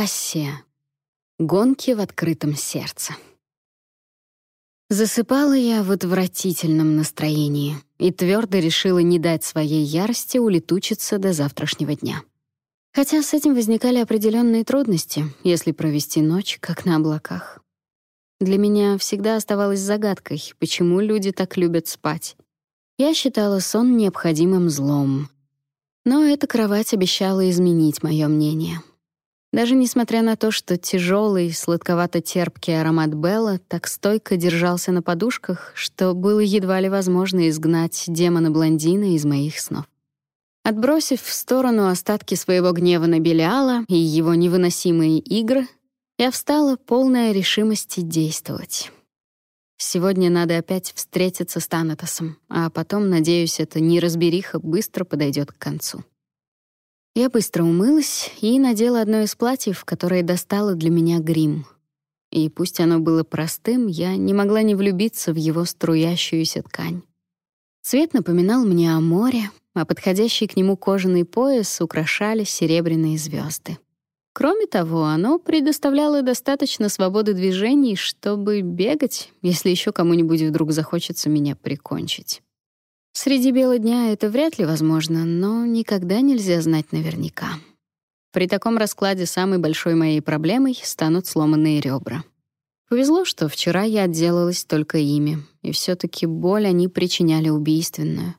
Кассия. Гонки в открытом сердце. Засыпала я в отвратительном настроении и твердо решила не дать своей ярости улетучиться до завтрашнего дня. Хотя с этим возникали определенные трудности, если провести ночь как на облаках. Для меня всегда оставалось загадкой, почему люди так любят спать. Я считала сон необходимым злом. Но эта кровать обещала изменить мое мнение. Даже несмотря на то, что тяжелый, сладковато-терпкий аромат Белла так стойко держался на подушках, что было едва ли возможно изгнать демона-блондина из моих снов. Отбросив в сторону остатки своего гнева на Белиала и его невыносимые игры, я встала полная решимости действовать. Сегодня надо опять встретиться с Танатосом, а потом, надеюсь, эта неразбериха быстро подойдет к концу. Я быстро умылась и надела одно из платьев, которое достало для меня грим. И пусть оно было простым, я не могла не влюбиться в его струящуюся ткань. Цвет напоминал мне о море, а подходящий к нему кожаный пояс украшали серебряные звезды. Кроме того, оно предоставляло достаточно свободы движений, чтобы бегать, если еще кому-нибудь вдруг захочется меня прикончить. Среди бела дня это вряд ли возможно, но никогда нельзя знать наверняка. При таком раскладе самой большой моей проблемой станут сломанные ребра. Повезло, что вчера я отделалась только ими, и все таки боль они причиняли убийственную.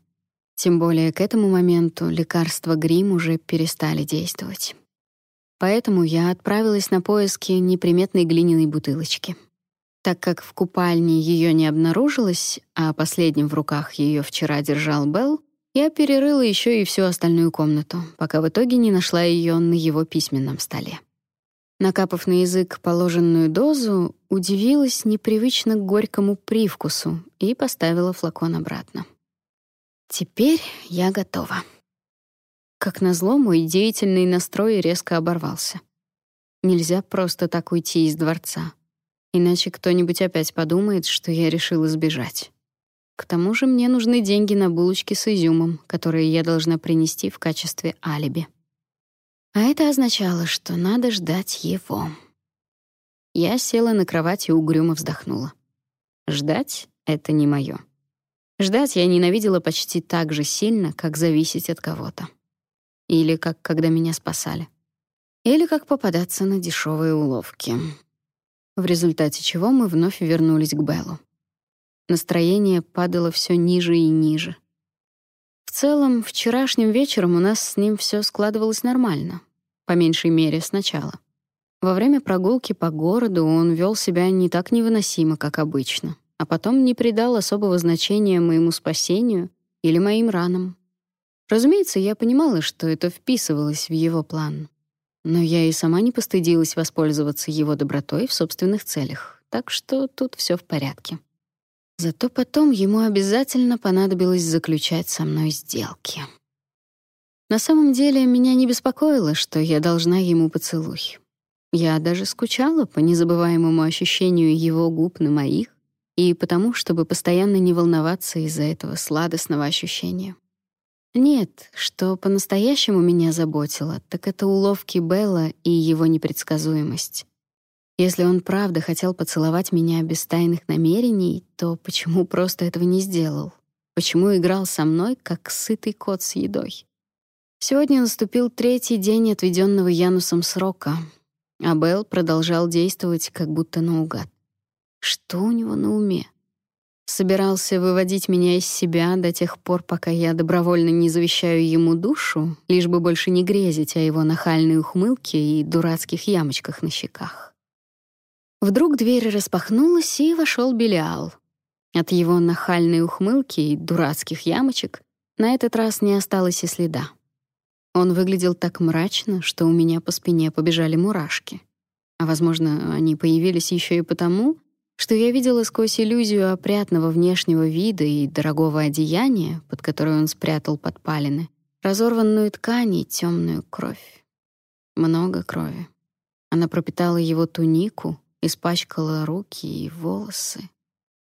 Тем более к этому моменту лекарства грим уже перестали действовать. Поэтому я отправилась на поиски неприметной глиняной бутылочки — так как в купальне ее не обнаружилось, а последним в руках ее вчера держал Белл, я перерыла еще и всю остальную комнату, пока в итоге не нашла ее на его письменном столе. Накапав на язык положенную дозу, удивилась непривычно горькому привкусу и поставила флакон обратно. Теперь я готова. Как назло, мой деятельный настрой резко оборвался. Нельзя просто так уйти из дворца. Иначе кто-нибудь опять подумает, что я решила сбежать. К тому же мне нужны деньги на булочки с изюмом, которые я должна принести в качестве алиби. А это означало, что надо ждать его. Я села на кровать и угрюмо вздохнула. Ждать — это не моё. Ждать я ненавидела почти так же сильно, как зависеть от кого-то. Или как когда меня спасали. Или как попадаться на дешевые уловки в результате чего мы вновь вернулись к Беллу. Настроение падало все ниже и ниже. В целом, вчерашним вечером у нас с ним все складывалось нормально, по меньшей мере сначала. Во время прогулки по городу он вел себя не так невыносимо, как обычно, а потом не придал особого значения моему спасению или моим ранам. Разумеется, я понимала, что это вписывалось в его план. Но я и сама не постыдилась воспользоваться его добротой в собственных целях, так что тут все в порядке. Зато потом ему обязательно понадобилось заключать со мной сделки. На самом деле меня не беспокоило, что я должна ему поцелуй. Я даже скучала по незабываемому ощущению его губ на моих и потому, чтобы постоянно не волноваться из-за этого сладостного ощущения. Нет, что по-настоящему меня заботило, так это уловки Белла и его непредсказуемость. Если он правда хотел поцеловать меня без тайных намерений, то почему просто этого не сделал? Почему играл со мной, как сытый кот с едой? Сегодня наступил третий день отведенного Янусом срока, а Белл продолжал действовать как будто наугад. Что у него на уме? Собирался выводить меня из себя до тех пор, пока я добровольно не завещаю ему душу, лишь бы больше не грезить о его нахальной ухмылке и дурацких ямочках на щеках. Вдруг дверь распахнулась, и вошел Белиал. От его нахальной ухмылки и дурацких ямочек на этот раз не осталось и следа. Он выглядел так мрачно, что у меня по спине побежали мурашки. А, возможно, они появились еще и потому, что я видела сквозь иллюзию опрятного внешнего вида и дорогого одеяния, под которое он спрятал подпалины, разорванную ткань и темную кровь. Много крови. Она пропитала его тунику, испачкала руки и волосы.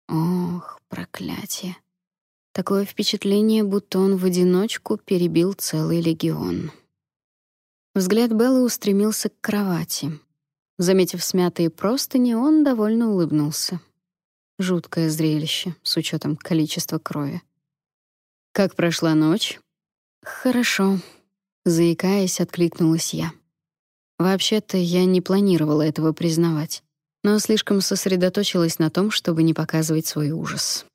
Ох, проклятие. Такое впечатление, будто он в одиночку перебил целый легион. Взгляд Беллы устремился к кровати. Заметив смятые простыни, он довольно улыбнулся. Жуткое зрелище, с учетом количества крови. «Как прошла ночь?» «Хорошо», — заикаясь, откликнулась я. Вообще-то я не планировала этого признавать, но слишком сосредоточилась на том, чтобы не показывать свой ужас.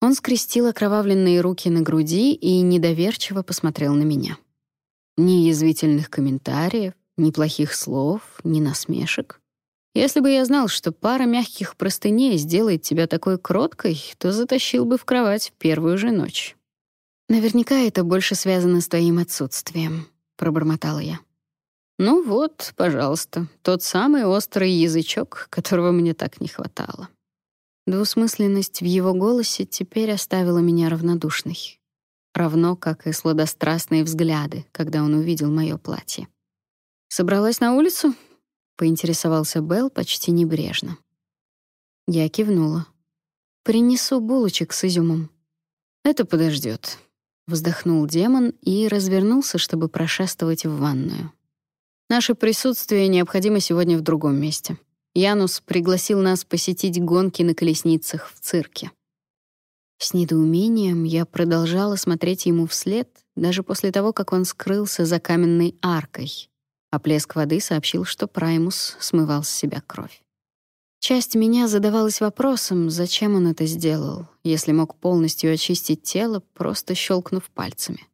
Он скрестил окровавленные руки на груди и недоверчиво посмотрел на меня. Ни язвительных комментариев, ни плохих слов, ни насмешек. Если бы я знал, что пара мягких простыней сделает тебя такой кроткой, то затащил бы в кровать в первую же ночь. Наверняка это больше связано с твоим отсутствием, пробормотала я. Ну вот, пожалуйста, тот самый острый язычок, которого мне так не хватало. Двусмысленность в его голосе теперь оставила меня равнодушной, равно как и сладострастные взгляды, когда он увидел моё платье. Собралась на улицу? поинтересовался Белл почти небрежно. Я кивнула. Принесу булочек с изюмом. Это подождет. Вздохнул демон и развернулся, чтобы прошествовать в ванную. Наше присутствие необходимо сегодня в другом месте. Янус пригласил нас посетить гонки на колесницах в цирке. С недоумением я продолжала смотреть ему вслед, даже после того, как он скрылся за каменной аркой, а плеск воды сообщил, что Праймус смывал с себя кровь. Часть меня задавалась вопросом, зачем он это сделал, если мог полностью очистить тело, просто щелкнув пальцами.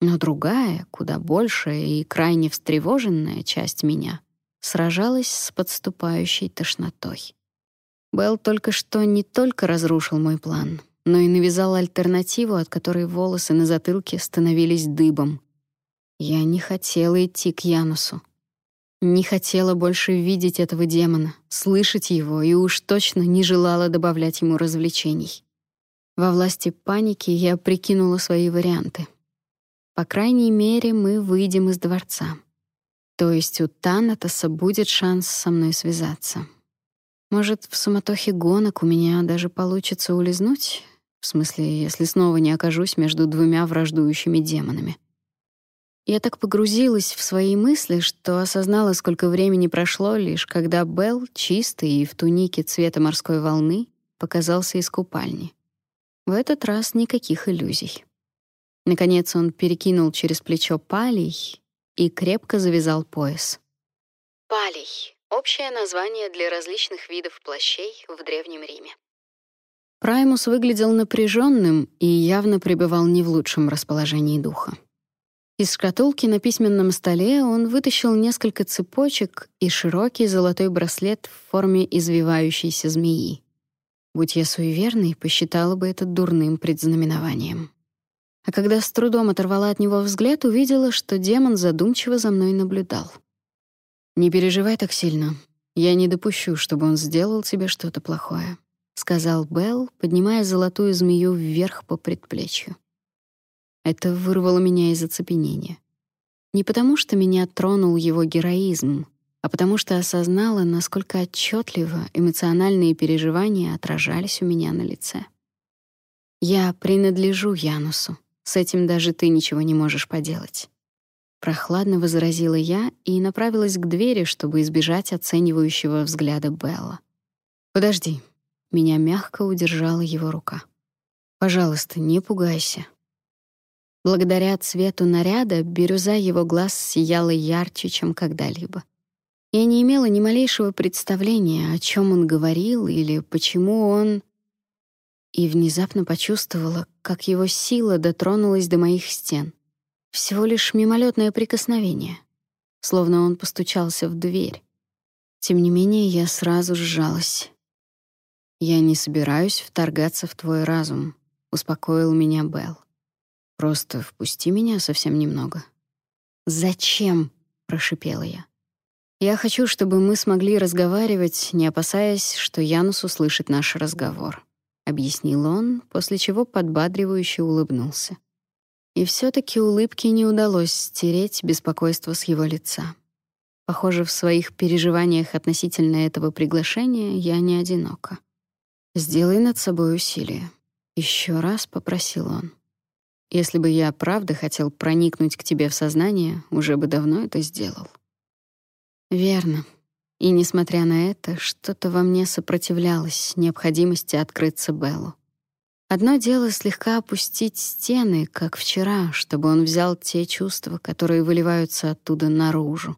Но другая, куда большая и крайне встревоженная часть меня сражалась с подступающей тошнотой. Белл только что не только разрушил мой план, но и навязал альтернативу, от которой волосы на затылке становились дыбом. Я не хотела идти к Янусу. Не хотела больше видеть этого демона, слышать его и уж точно не желала добавлять ему развлечений. Во власти паники я прикинула свои варианты — по крайней мере, мы выйдем из дворца. То есть у Танатоса будет шанс со мной связаться. Может, в суматохе гонок у меня даже получится улизнуть? В смысле, если снова не окажусь между двумя враждующими демонами. Я так погрузилась в свои мысли, что осознала, сколько времени прошло, лишь когда Белл, чистый и в тунике цвета морской волны, показался из купальни. В этот раз никаких иллюзий. Наконец он перекинул через плечо палей и крепко завязал пояс. Палей — общее название для различных видов плащей в Древнем Риме. Праймус выглядел напряженным и явно пребывал не в лучшем расположении духа. Из шкатулки на письменном столе он вытащил несколько цепочек и широкий золотой браслет в форме извивающейся змеи. Будь я суеверной, посчитала бы это дурным предзнаменованием а когда с трудом оторвала от него взгляд, увидела, что демон задумчиво за мной наблюдал. «Не переживай так сильно. Я не допущу, чтобы он сделал тебе что-то плохое», — сказал Белл, поднимая золотую змею вверх по предплечью. Это вырвало меня из оцепенения. Не потому, что меня тронул его героизм, а потому что осознала, насколько отчетливо эмоциональные переживания отражались у меня на лице. Я принадлежу Янусу. С этим даже ты ничего не можешь поделать. Прохладно возразила я и направилась к двери, чтобы избежать оценивающего взгляда Белла. Подожди. Меня мягко удержала его рука. Пожалуйста, не пугайся. Благодаря цвету наряда бирюза его глаз сияла ярче, чем когда-либо. Я не имела ни малейшего представления, о чем он говорил или почему он и внезапно почувствовала, как его сила дотронулась до моих стен. Всего лишь мимолетное прикосновение, словно он постучался в дверь. Тем не менее, я сразу сжалась. «Я не собираюсь вторгаться в твой разум», — успокоил меня Белл. «Просто впусти меня совсем немного». «Зачем?» — прошипела я. «Я хочу, чтобы мы смогли разговаривать, не опасаясь, что Янус услышит наш разговор» объяснил он, после чего подбадривающе улыбнулся. И все таки улыбке не удалось стереть беспокойство с его лица. Похоже, в своих переживаниях относительно этого приглашения я не одинока. Сделай над собой усилие, еще раз попросил он. Если бы я правда хотел проникнуть к тебе в сознание, уже бы давно это сделал. Верно. И несмотря на это, что-то во мне сопротивлялось необходимости открыться Беллу. Одно дело слегка опустить стены, как вчера, чтобы он взял те чувства, которые выливаются оттуда наружу.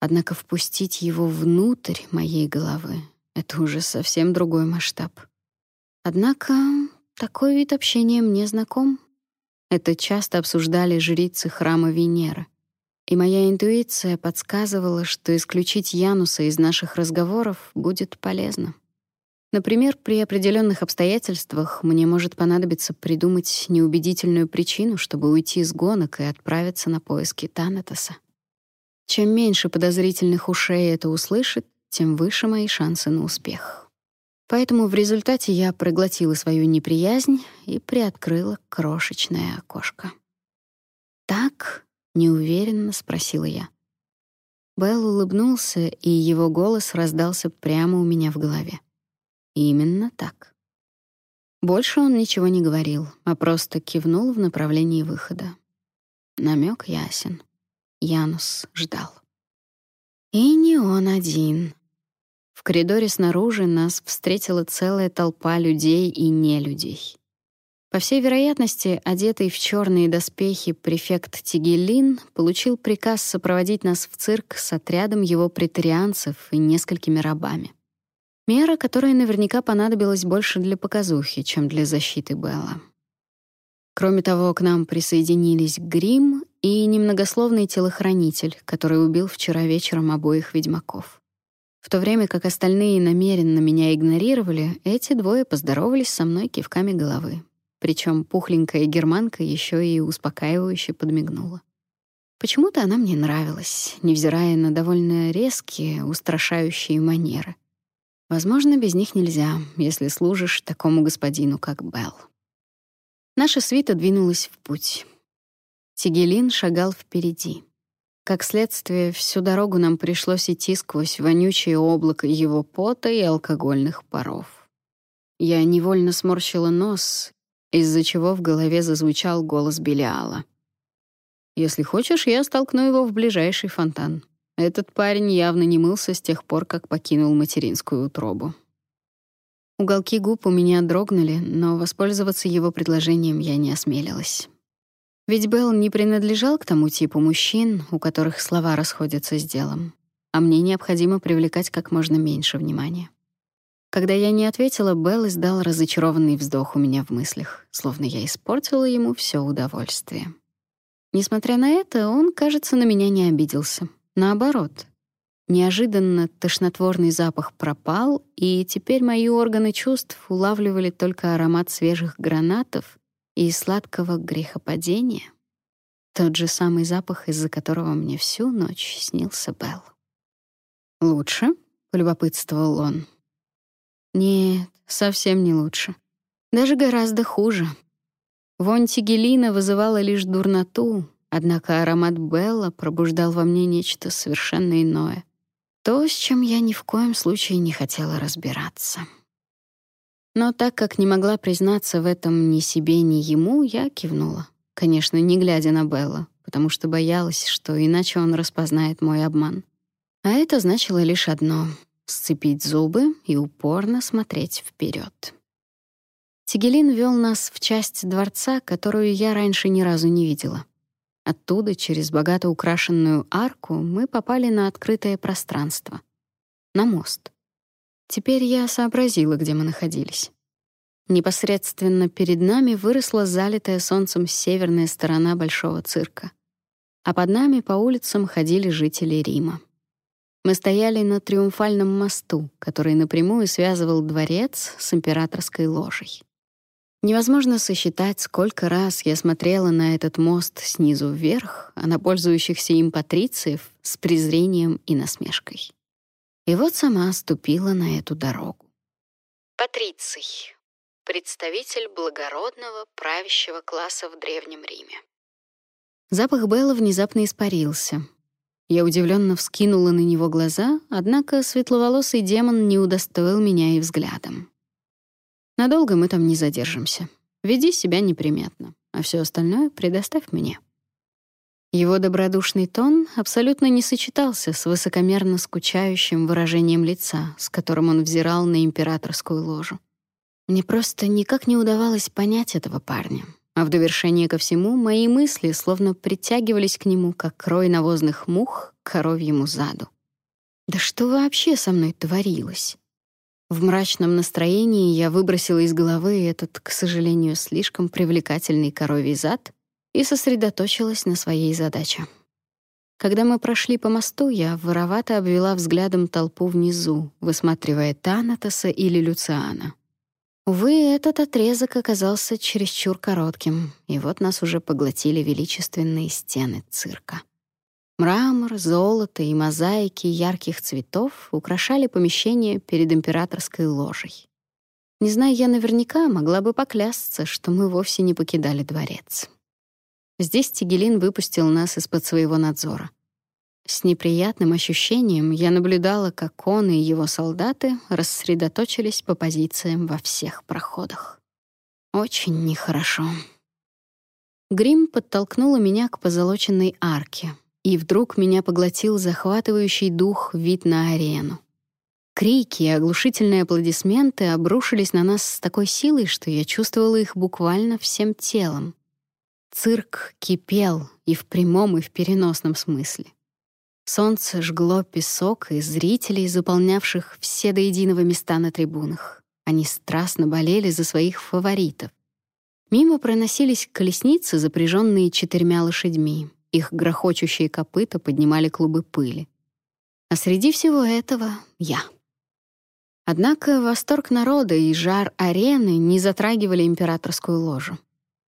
Однако впустить его внутрь моей головы — это уже совсем другой масштаб. Однако такой вид общения мне знаком. Это часто обсуждали жрицы храма Венеры. И моя интуиция подсказывала, что исключить Януса из наших разговоров будет полезно. Например, при определенных обстоятельствах мне может понадобиться придумать неубедительную причину, чтобы уйти с гонок и отправиться на поиски Танатоса. Чем меньше подозрительных ушей это услышит, тем выше мои шансы на успех. Поэтому в результате я проглотила свою неприязнь и приоткрыла крошечное окошко. «Так?» — неуверенно спросила я. Белл улыбнулся, и его голос раздался прямо у меня в голове. Именно так. Больше он ничего не говорил, а просто кивнул в направлении выхода. Намек ясен. Янус ждал. И не он один. В коридоре снаружи нас встретила целая толпа людей и нелюдей. По всей вероятности, одетый в черные доспехи префект Тигелин получил приказ сопроводить нас в цирк с отрядом его претарианцев и несколькими рабами. Мера, которая наверняка понадобилась больше для показухи, чем для защиты Белла. Кроме того, к нам присоединились Грим и немногословный телохранитель, который убил вчера вечером обоих ведьмаков. В то время как остальные намеренно меня игнорировали, эти двое поздоровались со мной кивками головы. Причем пухленькая германка еще и успокаивающе подмигнула. Почему-то она мне нравилась, невзирая на довольно резкие, устрашающие манеры. Возможно, без них нельзя, если служишь такому господину, как Белл. Наша свита двинулась в путь. Тигелин шагал впереди. Как следствие, всю дорогу нам пришлось идти сквозь вонючее облако его пота и алкогольных паров. Я невольно сморщила нос, из-за чего в голове зазвучал голос Белиала. «Если хочешь, я столкну его в ближайший фонтан. Этот парень явно не мылся с тех пор, как покинул материнскую утробу. Уголки губ у меня дрогнули, но воспользоваться его предложением я не осмелилась. Ведь Белл не принадлежал к тому типу мужчин, у которых слова расходятся с делом, а мне необходимо привлекать как можно меньше внимания. Когда я не ответила, Белл издал разочарованный вздох у меня в мыслях, словно я испортила ему все удовольствие. Несмотря на это, он, кажется, на меня не обиделся. Наоборот, неожиданно тошнотворный запах пропал, и теперь мои органы чувств улавливали только аромат свежих гранатов и сладкого грехопадения. Тот же самый запах, из-за которого мне всю ночь снился Белл. «Лучше?» — полюбопытствовал он. «Нет, совсем не лучше. Даже гораздо хуже. Вонь тигелина вызывала лишь дурноту, Однако аромат Белла пробуждал во мне нечто совершенно иное. То, с чем я ни в коем случае не хотела разбираться. Но так как не могла признаться в этом ни себе, ни ему, я кивнула. Конечно, не глядя на Белла, потому что боялась, что иначе он распознает мой обман. А это значило лишь одно — сцепить зубы и упорно смотреть вперед. Тигелин вел нас в часть дворца, которую я раньше ни разу не видела. Оттуда, через богато украшенную арку, мы попали на открытое пространство. На мост. Теперь я сообразила, где мы находились. Непосредственно перед нами выросла залитая солнцем северная сторона большого цирка. А под нами по улицам ходили жители Рима. Мы стояли на триумфальном мосту, который напрямую связывал дворец с императорской ложей. Невозможно сосчитать, сколько раз я смотрела на этот мост снизу вверх, а на пользующихся им патрициев с презрением и насмешкой. И вот сама ступила на эту дорогу. Патриций — представитель благородного правящего класса в Древнем Риме. Запах Белла внезапно испарился. Я удивленно вскинула на него глаза, однако светловолосый демон не удостоил меня и взглядом. Надолго мы там не задержимся. Веди себя неприметно. а все остальное предоставь мне». Его добродушный тон абсолютно не сочетался с высокомерно скучающим выражением лица, с которым он взирал на императорскую ложу. Мне просто никак не удавалось понять этого парня. А в довершение ко всему мои мысли словно притягивались к нему, как рой навозных мух к коровьему заду. Да что вообще со мной творилось? В мрачном настроении я выбросила из головы этот, к сожалению, слишком привлекательный коровий зад и сосредоточилась на своей задаче. Когда мы прошли по мосту, я воровато обвела взглядом толпу внизу, высматривая Танатоса или Люциана. Увы, этот отрезок оказался чересчур коротким, и вот нас уже поглотили величественные стены цирка. Мрамор, золото и мозаики ярких цветов украшали помещение перед императорской ложей. Не зная я наверняка, могла бы поклясться, что мы вовсе не покидали дворец. Здесь Тигелин выпустил нас из-под своего надзора. С неприятным ощущением я наблюдала, как он и его солдаты рассредоточились по позициям во всех проходах. Очень нехорошо. Грим подтолкнула меня к позолоченной арке, и вдруг меня поглотил захватывающий дух вид на арену. Крики и оглушительные аплодисменты обрушились на нас с такой силой, что я чувствовала их буквально всем телом. Цирк кипел и в прямом, и в переносном смысле. Солнце жгло песок и зрителей, заполнявших все до единого места на трибунах. Они страстно болели за своих фаворитов. Мимо проносились колесницы, запряженные четырьмя лошадьми. Их грохочущие копыта поднимали клубы пыли. А среди всего этого — я. Однако восторг народа и жар арены не затрагивали императорскую ложу.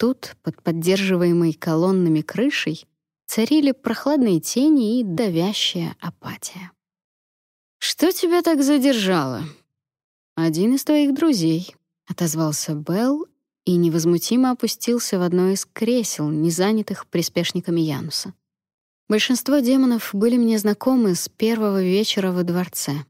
Тут, под поддерживаемой колоннами крышей, царили прохладные тени и давящая апатия. «Что тебя так задержало?» «Один из твоих друзей», — отозвался Белл и невозмутимо опустился в одно из кресел, не занятых приспешниками Януса. Большинство демонов были мне знакомы с первого вечера во дворце.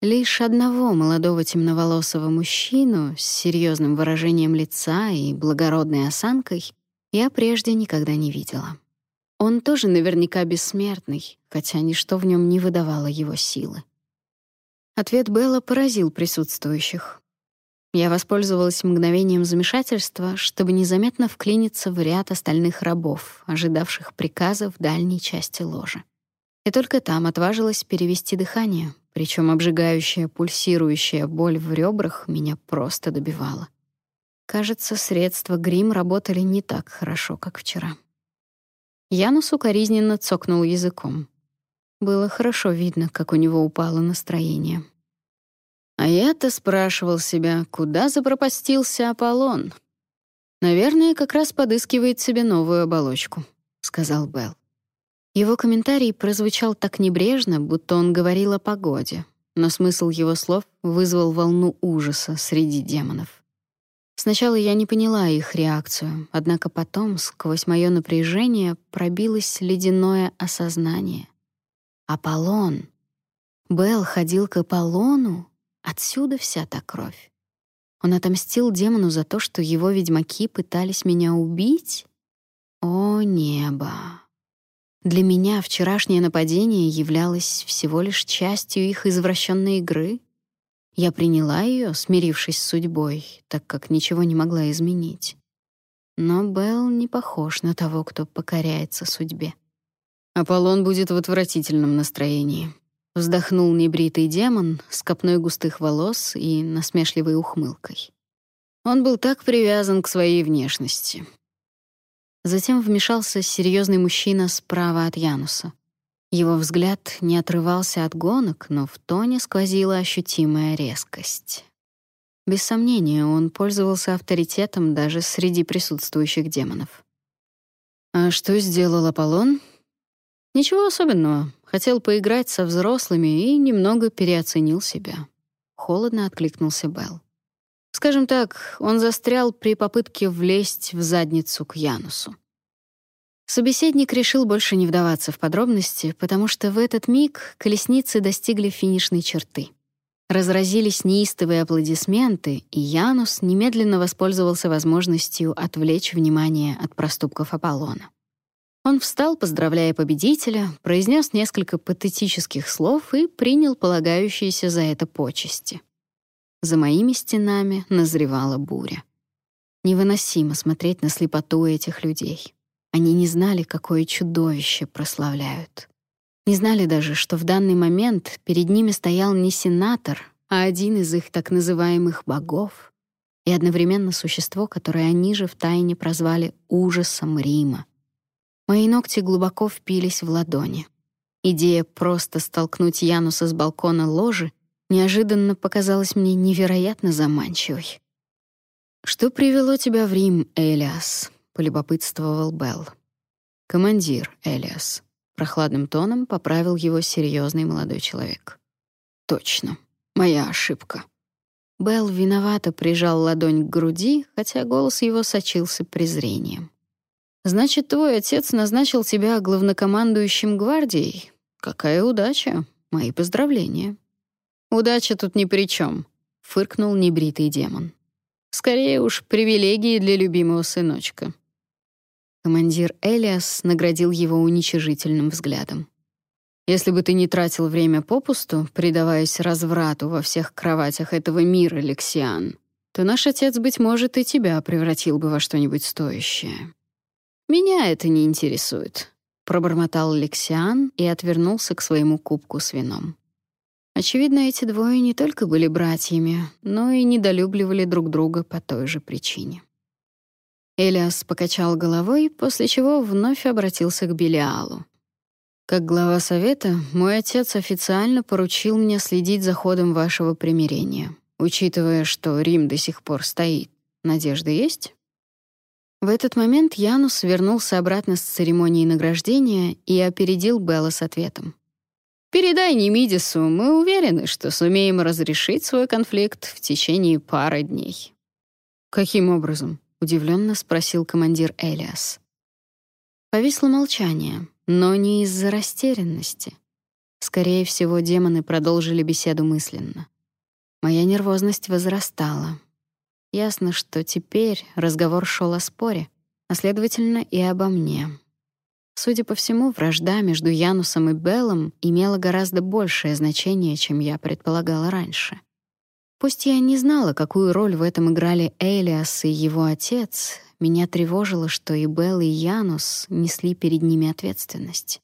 Лишь одного молодого темноволосого мужчину с серьезным выражением лица и благородной осанкой я прежде никогда не видела. Он тоже наверняка бессмертный, хотя ничто в нем не выдавало его силы. Ответ Белла поразил присутствующих. Я воспользовалась мгновением замешательства, чтобы незаметно вклиниться в ряд остальных рабов, ожидавших приказа в дальней части ложи. И только там отважилась перевести дыхание, причем обжигающая, пульсирующая боль в ребрах меня просто добивала. Кажется, средства грим работали не так хорошо, как вчера. Янус укоризненно цокнул языком. Было хорошо видно, как у него упало настроение. А я-то спрашивал себя, куда запропастился Аполлон. Наверное, как раз подыскивает себе новую оболочку, сказал Белл. Его комментарий прозвучал так небрежно, будто он говорил о погоде, но смысл его слов вызвал волну ужаса среди демонов. Сначала я не поняла их реакцию, однако потом, сквозь мое напряжение, пробилось ледяное осознание. Аполлон. Бел ходил к Аполлону, отсюда вся та кровь. Он отомстил демону за то, что его ведьмаки пытались меня убить? О, небо! Для меня вчерашнее нападение являлось всего лишь частью их извращенной игры. Я приняла ее, смирившись с судьбой, так как ничего не могла изменить. Но Белл не похож на того, кто покоряется судьбе. Аполлон будет в отвратительном настроении. Вздохнул небритый демон с копной густых волос и насмешливой ухмылкой. Он был так привязан к своей внешности. Затем вмешался серьезный мужчина справа от Януса. Его взгляд не отрывался от гонок, но в тоне сквозила ощутимая резкость. Без сомнения, он пользовался авторитетом даже среди присутствующих демонов. А что сделал Аполлон? Ничего особенного. Хотел поиграть со взрослыми и немного переоценил себя. Холодно откликнулся Белл. Скажем так, он застрял при попытке влезть в задницу к Янусу. Собеседник решил больше не вдаваться в подробности, потому что в этот миг колесницы достигли финишной черты. Разразились неистовые аплодисменты, и Янус немедленно воспользовался возможностью отвлечь внимание от проступков Аполлона. Он встал, поздравляя победителя, произнес несколько патетических слов и принял полагающиеся за это почести. За моими стенами назревала буря. Невыносимо смотреть на слепоту этих людей. Они не знали, какое чудовище прославляют. Не знали даже, что в данный момент перед ними стоял не сенатор, а один из их так называемых богов и одновременно существо, которое они же втайне прозвали ужасом Рима. Мои ногти глубоко впились в ладони. Идея просто столкнуть Януса с балкона ложи неожиданно показалась мне невероятно заманчивой. «Что привело тебя в Рим, Элиас?» — полюбопытствовал Белл. «Командир, Элиас», Прохладным тоном поправил его серьезный молодой человек. Точно. Моя ошибка. Белл виновато прижал ладонь к груди, хотя голос его сочился презрением. Значит, твой отец назначил тебя главнокомандующим гвардией. Какая удача. Мои поздравления. Удача тут ни при чем, фыркнул небритый демон. Скорее уж привилегии для любимого сыночка. Командир Элиас наградил его уничижительным взглядом. Если бы ты не тратил время попусту, предаваясь разврату во всех кроватях этого мира, Лексиан, то наш отец, быть может, и тебя превратил бы во что-нибудь стоящее. Меня это не интересует, пробормотал Лексиан и отвернулся к своему кубку с вином. Очевидно, эти двое не только были братьями, но и недолюбливали друг друга по той же причине. Элиас покачал головой, после чего вновь обратился к Белиалу. Как глава совета, мой отец официально поручил мне следить за ходом вашего примирения. Учитывая, что Рим до сих пор стоит, надежда есть? В этот момент Янус вернулся обратно с церемонии награждения и опередил Белла с ответом. «Передай Немидису, мы уверены, что сумеем разрешить свой конфликт в течение пары дней». «Каким образом?» удивленно спросил командир Элиас. Повисло молчание, но не из-за растерянности. Скорее всего, демоны продолжили беседу мысленно. Моя нервозность возрастала. Ясно, что теперь разговор шел о споре, а следовательно и обо мне. Судя по всему, вражда между Янусом и Беллом имела гораздо большее значение, чем я предполагала раньше. Пусть я не знала, какую роль в этом играли Элиас и его отец, меня тревожило, что и Белл, и Янус несли перед ними ответственность.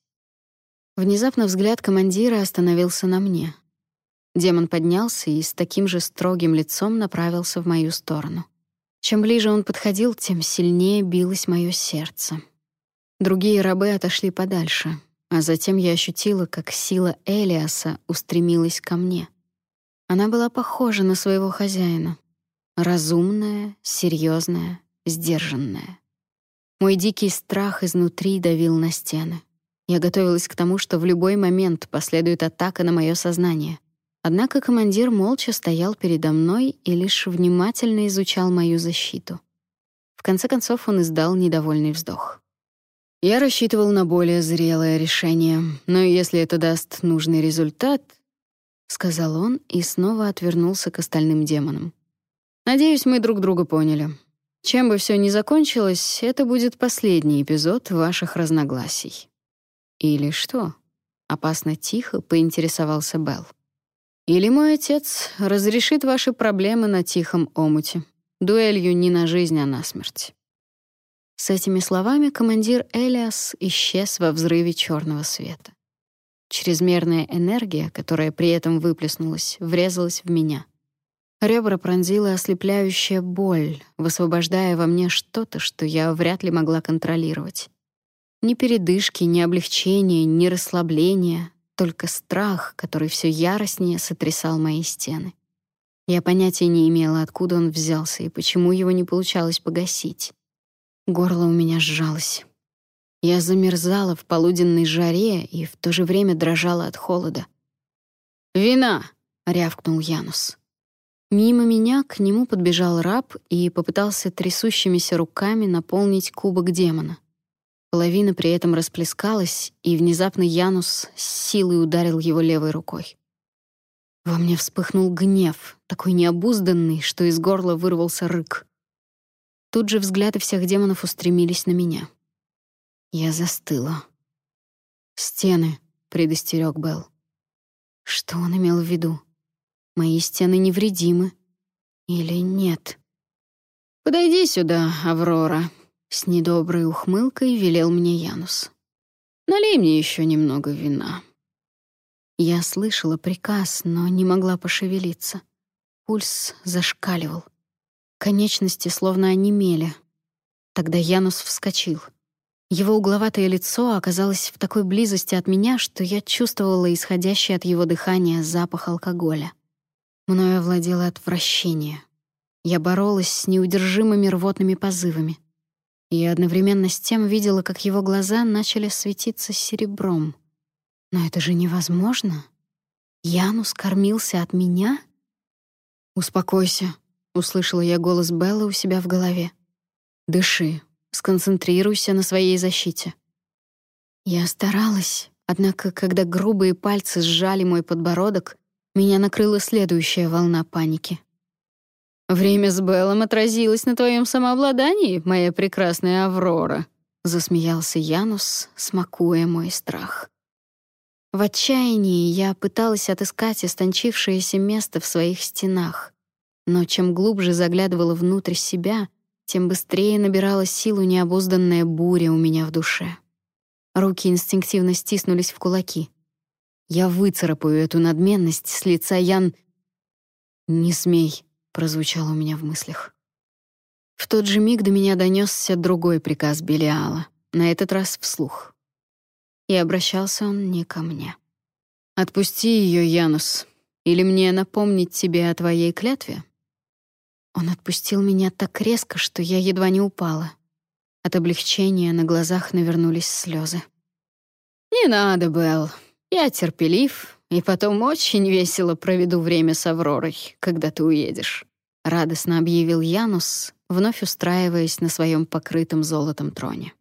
Внезапно взгляд командира остановился на мне. Демон поднялся и с таким же строгим лицом направился в мою сторону. Чем ближе он подходил, тем сильнее билось мое сердце. Другие рабы отошли подальше, а затем я ощутила, как сила Элиаса устремилась ко мне — она была похожа на своего хозяина. Разумная, серьезная, сдержанная. Мой дикий страх изнутри давил на стены. Я готовилась к тому, что в любой момент последует атака на мое сознание. Однако командир молча стоял передо мной и лишь внимательно изучал мою защиту. В конце концов он издал недовольный вздох. Я рассчитывал на более зрелое решение, но если это даст нужный результат, — сказал он и снова отвернулся к остальным демонам. «Надеюсь, мы друг друга поняли. Чем бы все ни закончилось, это будет последний эпизод ваших разногласий». «Или что?» — опасно тихо поинтересовался Белл. «Или мой отец разрешит ваши проблемы на тихом омуте, дуэлью не на жизнь, а на смерть». С этими словами командир Элиас исчез во взрыве черного света. Чрезмерная энергия, которая при этом выплеснулась, врезалась в меня. Ребра пронзила ослепляющая боль, высвобождая во мне что-то, что я вряд ли могла контролировать. Ни передышки, ни облегчения, ни расслабления, только страх, который все яростнее сотрясал мои стены. Я понятия не имела, откуда он взялся и почему его не получалось погасить. Горло у меня сжалось. Я замерзала в полуденной жаре и в то же время дрожала от холода. «Вина!» — рявкнул Янус. Мимо меня к нему подбежал раб и попытался трясущимися руками наполнить кубок демона. Половина при этом расплескалась, и внезапно Янус с силой ударил его левой рукой. Во мне вспыхнул гнев, такой необузданный, что из горла вырвался рык. Тут же взгляды всех демонов устремились на меня. Я застыла. «Стены», — предостерег Белл. Что он имел в виду? Мои стены невредимы. Или нет? «Подойди сюда, Аврора», — с недоброй ухмылкой велел мне Янус. «Налей мне еще немного вина». Я слышала приказ, но не могла пошевелиться. Пульс зашкаливал. Конечности словно онемели. Тогда Янус вскочил. Его угловатое лицо оказалось в такой близости от меня, что я чувствовала исходящий от его дыхания запах алкоголя. Мною овладело отвращение. Я боролась с неудержимыми рвотными позывами. И одновременно с тем видела, как его глаза начали светиться серебром. Но это же невозможно. Янус кормился от меня? «Успокойся», — услышала я голос Беллы у себя в голове. «Дыши, сконцентрируйся на своей защите». Я старалась, однако, когда грубые пальцы сжали мой подбородок, меня накрыла следующая волна паники. «Время с Беллом отразилось на твоем самообладании, моя прекрасная Аврора», — засмеялся Янус, смакуя мой страх. В отчаянии я пыталась отыскать истончившееся место в своих стенах, но чем глубже заглядывала внутрь себя, тем быстрее набирала силу необузданная буря у меня в душе. Руки инстинктивно стиснулись в кулаки. Я выцарапаю эту надменность с лица Ян... «Не смей», — прозвучало у меня в мыслях. В тот же миг до меня донесся другой приказ Белиала, на этот раз вслух. И обращался он не ко мне. «Отпусти ее, Янус, или мне напомнить тебе о твоей клятве?» Он отпустил меня так резко, что я едва не упала. От облегчения на глазах навернулись слезы. «Не надо, Белл. Я терпелив, и потом очень весело проведу время с Авророй, когда ты уедешь», — радостно объявил Янус, вновь устраиваясь на своем покрытом золотом троне.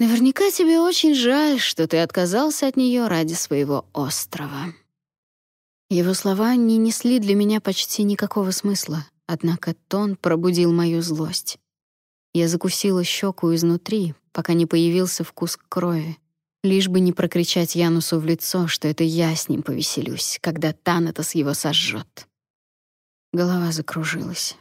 Наверняка тебе очень жаль, что ты отказался от нее ради своего острова. Его слова не несли для меня почти никакого смысла, однако тон пробудил мою злость. Я закусила щеку изнутри, пока не появился вкус крови, лишь бы не прокричать Янусу в лицо, что это я с ним повеселюсь, когда Танатос его сожжет. Голова закружилась.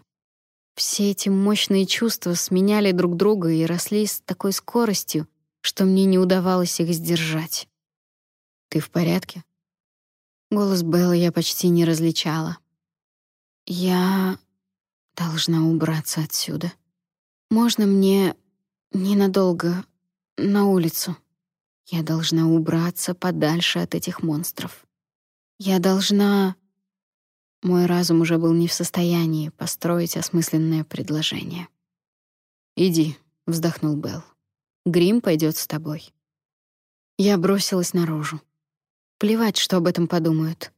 Все эти мощные чувства сменяли друг друга и росли с такой скоростью, что мне не удавалось их сдержать. «Ты в порядке?» Голос Беллы я почти не различала. «Я должна убраться отсюда. Можно мне ненадолго на улицу? Я должна убраться подальше от этих монстров. Я должна...» Мой разум уже был не в состоянии построить осмысленное предложение. «Иди», — вздохнул Белл. «Грим пойдет с тобой». Я бросилась наружу. Плевать, что об этом подумают.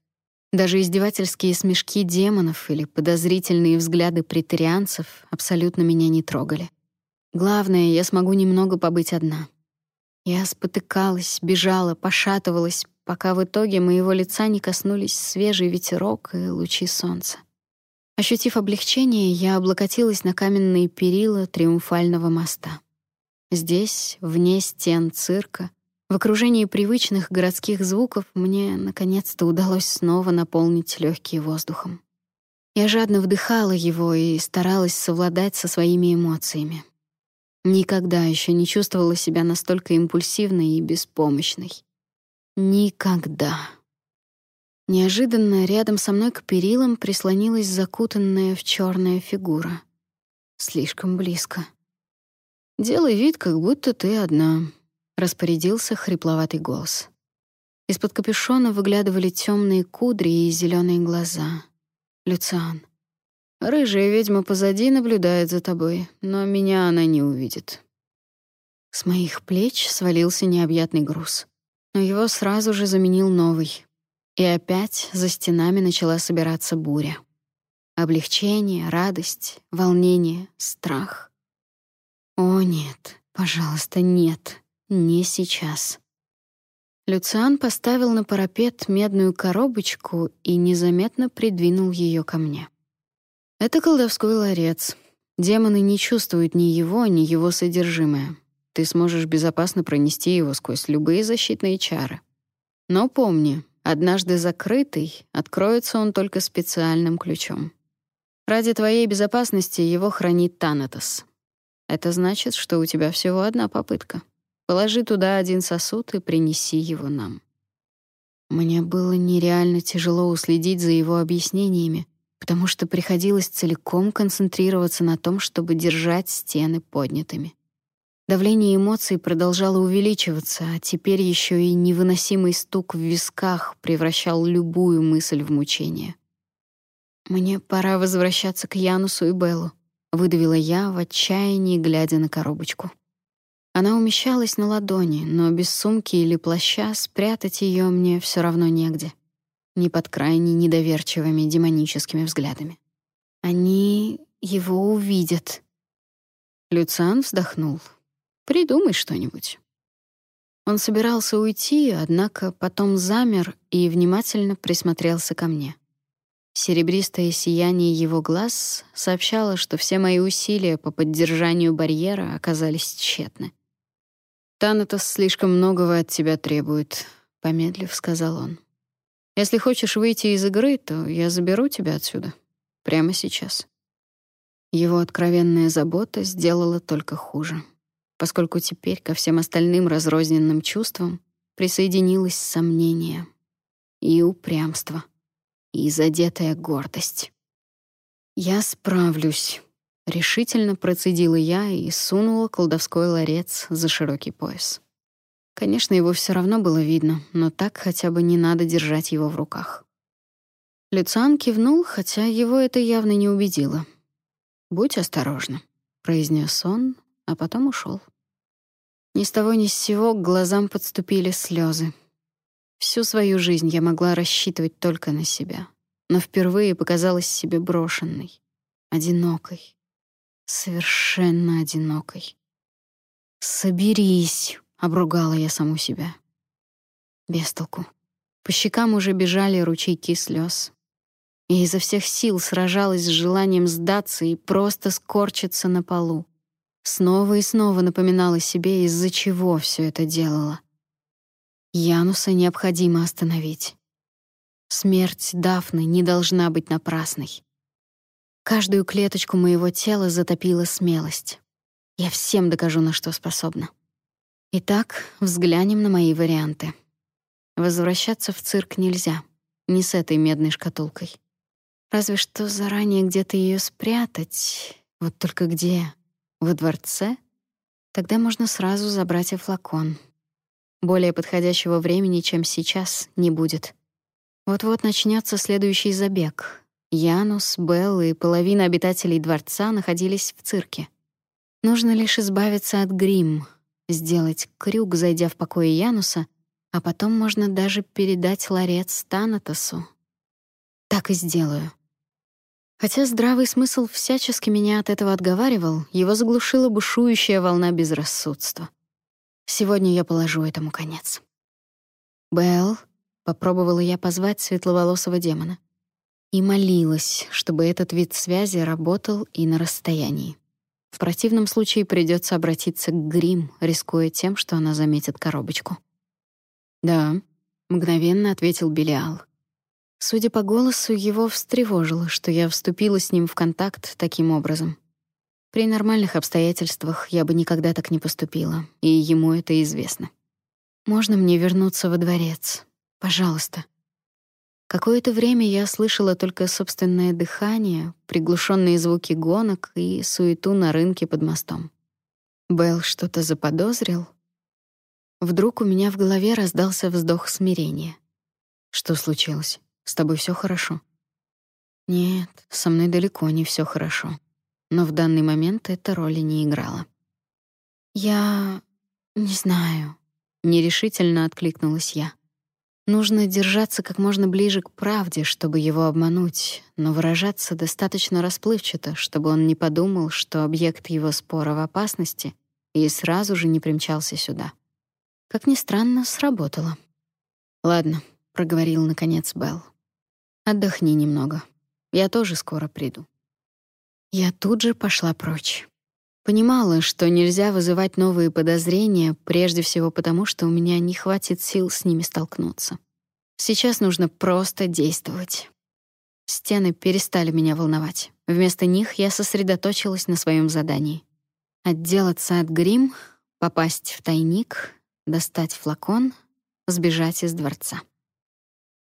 Даже издевательские смешки демонов или подозрительные взгляды претарианцев абсолютно меня не трогали. Главное, я смогу немного побыть одна. Я спотыкалась, бежала, пошатывалась, пока в итоге моего лица не коснулись свежий ветерок и лучи солнца. Ощутив облегчение, я облокотилась на каменные перила триумфального моста. Здесь, вне стен цирка, в окружении привычных городских звуков, мне наконец-то удалось снова наполнить легкие воздухом. Я жадно вдыхала его и старалась совладать со своими эмоциями. Никогда еще не чувствовала себя настолько импульсивной и беспомощной. Никогда. Неожиданно рядом со мной к перилам прислонилась закутанная в черная фигура. Слишком близко. «Делай вид, как будто ты одна», — распорядился хрипловатый голос. Из-под капюшона выглядывали темные кудри и зеленые глаза. Люциан. «Рыжая ведьма позади наблюдает за тобой, но меня она не увидит». С моих плеч свалился необъятный груз но его сразу же заменил новый. И опять за стенами начала собираться буря. Облегчение, радость, волнение, страх. О, нет, пожалуйста, нет, не сейчас. Люциан поставил на парапет медную коробочку и незаметно придвинул ее ко мне. Это колдовской ларец. Демоны не чувствуют ни его, ни его содержимое. Ты сможешь безопасно пронести его сквозь любые защитные чары. Но помни, однажды закрытый, откроется он только специальным ключом. Ради твоей безопасности его хранит Танатос. Это значит, что у тебя всего одна попытка. Положи туда один сосуд и принеси его нам. Мне было нереально тяжело уследить за его объяснениями, потому что приходилось целиком концентрироваться на том, чтобы держать стены поднятыми. Давление эмоций продолжало увеличиваться, а теперь еще и невыносимый стук в висках превращал любую мысль в мучение. Мне пора возвращаться к Янусу и Беллу, выдавила я в отчаянии, глядя на коробочку. Она умещалась на ладони, но без сумки или плаща спрятать ее мне все равно негде. Не под крайне недоверчивыми демоническими взглядами. Они его увидят. Люциан вздохнул. Придумай что-нибудь. Он собирался уйти, однако потом замер и внимательно присмотрелся ко мне. Серебристое сияние его глаз сообщало, что все мои усилия по поддержанию барьера оказались тщетны. «Танатос слишком многого от тебя требует», — помедлив сказал он. «Если хочешь выйти из игры, то я заберу тебя отсюда. Прямо сейчас». Его откровенная забота сделала только хуже, поскольку теперь ко всем остальным разрозненным чувствам присоединилось сомнение и упрямство и задетая гордость. «Я справлюсь», — решительно процедила я и сунула колдовской ларец за широкий пояс. Конечно, его все равно было видно, но так хотя бы не надо держать его в руках. Люциан кивнул, хотя его это явно не убедило. «Будь осторожна», — произнес он, а потом ушел. Ни с того ни с сего к глазам подступили слезы. Всю свою жизнь я могла рассчитывать только на себя, но впервые показалась себе брошенной, одинокой, совершенно одинокой. «Соберись», — обругала я саму себя. Без толку. По щекам уже бежали ручейки слез. Я изо всех сил сражалась с желанием сдаться и просто скорчиться на полу. Снова и снова напоминала себе, из-за чего все это делала. Януса необходимо остановить. Смерть Дафны не должна быть напрасной. Каждую клеточку моего тела затопила смелость. Я всем докажу, на что способна. Итак, взглянем на мои варианты. Возвращаться в цирк нельзя, не с этой медной шкатулкой. Разве что заранее где-то ее спрятать. Вот только где? Во дворце? Тогда можно сразу забрать и флакон. Более подходящего времени, чем сейчас, не будет. Вот-вот начнется следующий забег. Янус, Белл и половина обитателей дворца находились в цирке. Нужно лишь избавиться от грим, сделать крюк, зайдя в покои Януса, а потом можно даже передать ларец Танатосу. Так и сделаю. Хотя здравый смысл всячески меня от этого отговаривал, его заглушила бушующая волна безрассудства. Сегодня я положу этому конец. «Белл», — попробовала я позвать светловолосого демона. И молилась, чтобы этот вид связи работал и на расстоянии. В противном случае придется обратиться к Грим, рискуя тем, что она заметит коробочку. «Да», — мгновенно ответил Белиал. Судя по голосу, его встревожило, что я вступила с ним в контакт таким образом. При нормальных обстоятельствах я бы никогда так не поступила, и ему это известно. Можно мне вернуться во дворец? Пожалуйста. Какое-то время я слышала только собственное дыхание, приглушенные звуки гонок и суету на рынке под мостом. Белл что-то заподозрил. Вдруг у меня в голове раздался вздох смирения. Что случилось? С тобой все хорошо? Нет, со мной далеко не все хорошо но в данный момент эта роли не играла. «Я... не знаю», — нерешительно откликнулась я. Нужно держаться как можно ближе к правде, чтобы его обмануть, но выражаться достаточно расплывчато, чтобы он не подумал, что объект его спора в опасности, и сразу же не примчался сюда. Как ни странно, сработало. «Ладно», — проговорил наконец Белл. «Отдохни немного. Я тоже скоро приду». Я тут же пошла прочь. Понимала, что нельзя вызывать новые подозрения, прежде всего потому, что у меня не хватит сил с ними столкнуться. Сейчас нужно просто действовать. Стены перестали меня волновать. Вместо них я сосредоточилась на своем задании. Отделаться от грим, попасть в тайник, достать флакон, сбежать из дворца.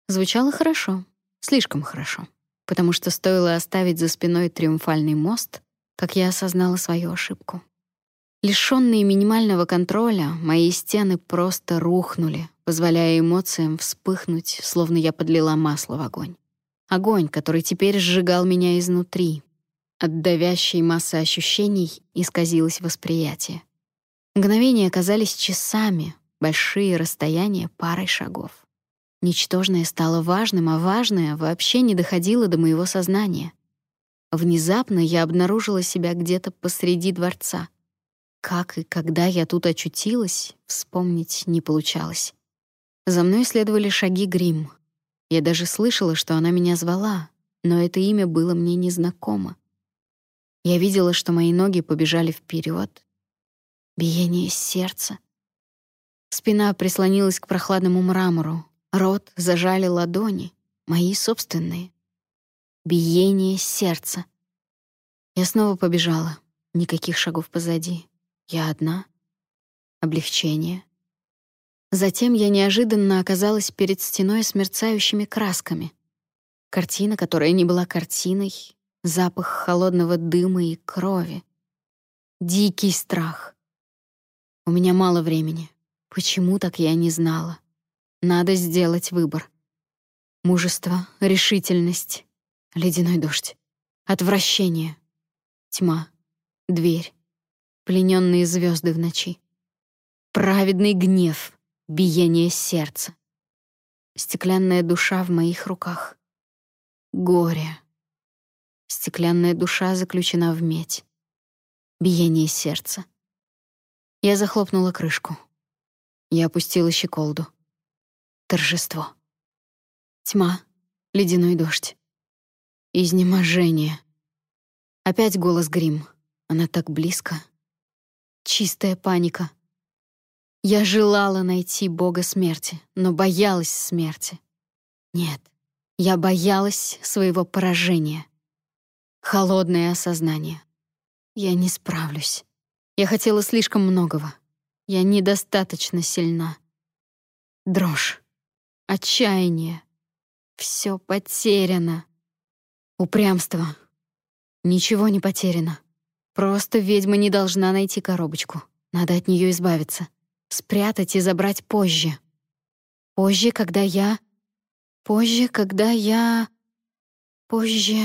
Звучало хорошо, слишком хорошо, потому что стоило оставить за спиной триумфальный мост, как я осознала свою ошибку. Лишённые минимального контроля, мои стены просто рухнули, позволяя эмоциям вспыхнуть, словно я подлила масло в огонь. Огонь, который теперь сжигал меня изнутри. От давящей массы ощущений исказилось восприятие. Мгновения казались часами, большие расстояния — парой шагов. Ничтожное стало важным, а важное вообще не доходило до моего сознания. Внезапно я обнаружила себя где-то посреди дворца. Как и когда я тут очутилась, вспомнить не получалось. За мной следовали шаги Грим. Я даже слышала, что она меня звала, но это имя было мне незнакомо. Я видела, что мои ноги побежали вперед. Биение сердца. Спина прислонилась к прохладному мрамору, рот зажали ладони, мои собственные биение сердца. Я снова побежала. Никаких шагов позади. Я одна. Облегчение. Затем я неожиданно оказалась перед стеной с мерцающими красками. Картина, которая не была картиной, запах холодного дыма и крови. Дикий страх. У меня мало времени. Почему так я не знала? Надо сделать выбор. Мужество, решительность, Ледяной дождь. Отвращение. Тьма. Дверь. Плененные звезды в ночи. Праведный гнев. Биение сердца. Стеклянная душа в моих руках. Горе. Стеклянная душа заключена в медь. Биение сердца. Я захлопнула крышку. Я опустила щеколду. Торжество. Тьма. Ледяной дождь. Изнеможение. Опять голос Грим. Она так близко. Чистая паника. Я желала найти бога смерти, но боялась смерти. Нет, я боялась своего поражения. Холодное осознание. Я не справлюсь. Я хотела слишком многого. Я недостаточно сильна. Дрожь. Отчаяние. Все потеряно. Упрямство. Ничего не потеряно. Просто ведьма не должна найти коробочку. Надо от нее избавиться. Спрятать и забрать позже. Позже, когда я... Позже, когда я... Позже...